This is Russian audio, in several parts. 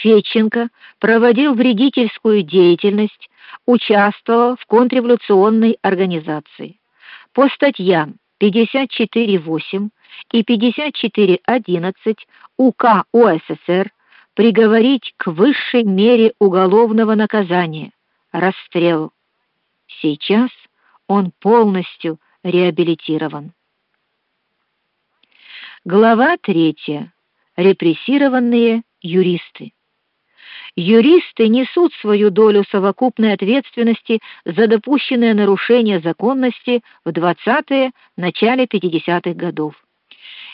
Феченко проводил вредительскую деятельность, участвовал в контрреволюционной организации. По статьям 54.8 и 54.11 УК УССР приговорить к высшей мере уголовного наказания расстрел. Сейчас он полностью реабилитирован. Глава 3. Репрессированные юристы. Юристы несут свою долю совокупной ответственности за допущенное нарушение законности в 20-е, начале 50-х годов.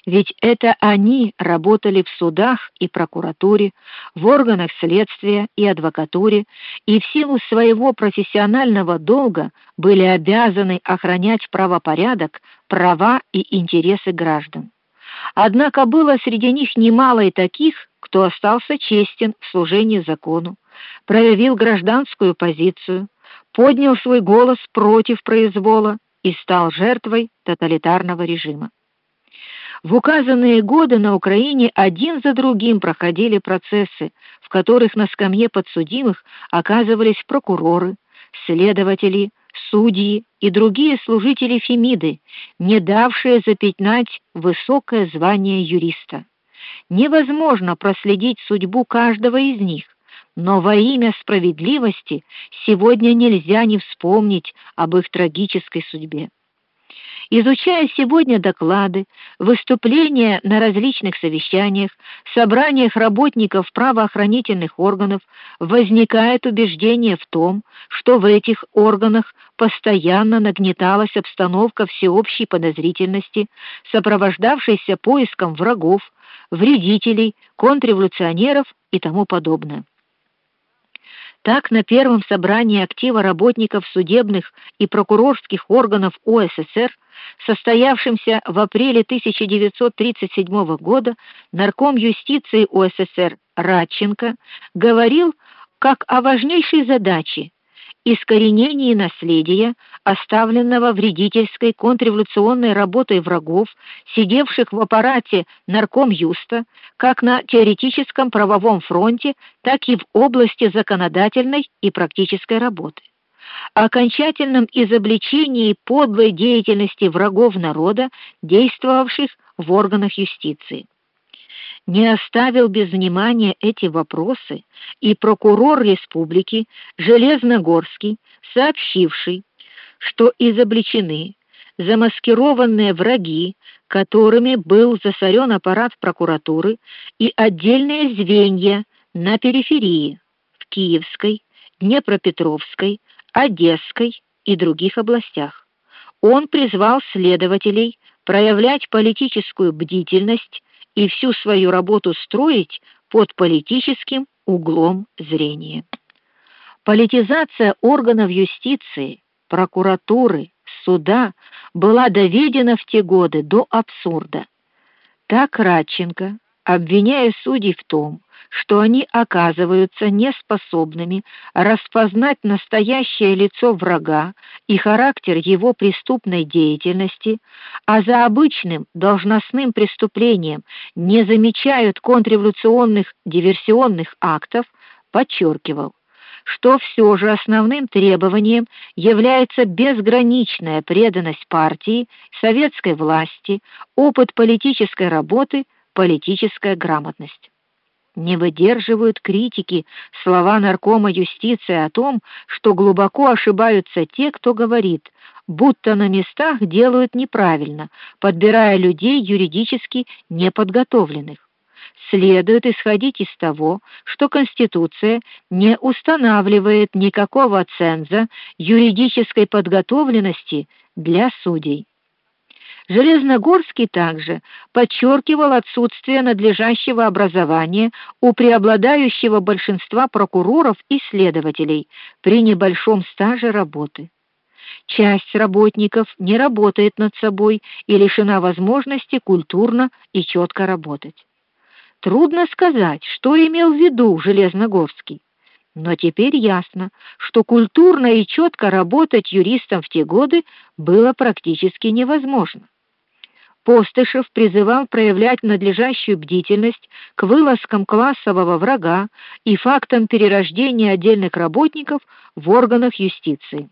Ведь это они работали в судах и прокуратуре, в органах следствия и адвокатуре, и в силу своего профессионального долга были обязаны охранять правопорядок, права и интересы граждан. Однако было среди них немало и таких, кто остался честен в служении закону, проявил гражданскую позицию, поднял свой голос против произвола и стал жертвой тоталитарного режима. В указанные годы на Украине один за другим проходили процессы, в которых на скамье подсудимых оказывались прокуроры, следователи, судьи и другие служители Фемиды, не давшие запятнать высокое звание юриста невозможно проследить судьбу каждого из них, но во имя справедливости сегодня нельзя не вспомнить об их трагической судьбе. Изучая сегодня доклады, выступления на различных совещаниях, собраниях работников правоохранительных органов, возникает убеждение в том, что в этих органах постоянно нагнеталась обстановка всеобщей подозрительности, сопровождавшейся поиском врагов, вредителей, контрреволюционеров и тому подобное. Так на первом собрании актива работников судебных и прокурорских органов УССР, состоявшемся в апреле 1937 года, нарком юстиции УССР Радченко говорил как о важнейшей задаче искоренении наследия, оставленного вредительской контрреволюционной работой врагов, сидевших в аппарате наркомюста, как на теоретическом правовом фронте, так и в области законодательной и практической работы. О окончательном изобличении подлой деятельности врагов народа, действовавших в органах юстиции не оставил без внимания эти вопросы и прокурор республики Железногорский, сообщивший, что изобличены замаскированные враги, которыми был засорен аппарат прокуратуры и отдельные звенья на периферии в Киевской, Днепропетровской, Одесской и других областях. Он призвал следователей проявлять политическую бдительность и всю свою работу строить под политическим углом зрения. Политизация органов юстиции, прокуратуры, суда была доведена в те годы до абсурда. Так Радченко, обвиняя судей в том, что они оказываются неспособными распознать настоящее лицо врага и характер его преступной деятельности, а за обычным должностным преступлением не замечают контрреволюционных диверсионных актов, подчеркивал, что все же основным требованием является безграничная преданность партии, советской власти, опыт политической работы, политическая грамотность не выдерживают критики слова наркома юстиции о том, что глубоко ошибаются те, кто говорит, будто на местах делают неправильно, подбирая людей юридически неподготовленных. Следует исходить из того, что Конституция не устанавливает никакого ценза юридической подготовленности для судей. Железногорский также подчеркивал отсутствие надлежащего образования у преобладающего большинства прокуроров и следователей при небольшом стаже работы. Часть работников не работает над собой и лишена возможности культурно и четко работать. Трудно сказать, что имел в виду Железногорский. Но теперь ясно, что культурно и четко работать юристом в те годы было практически невозможно. Постышев призывал проявлять надлежащую бдительность к вылазкам классового врага и фактам перерождения отдельных работников в органах юстиции.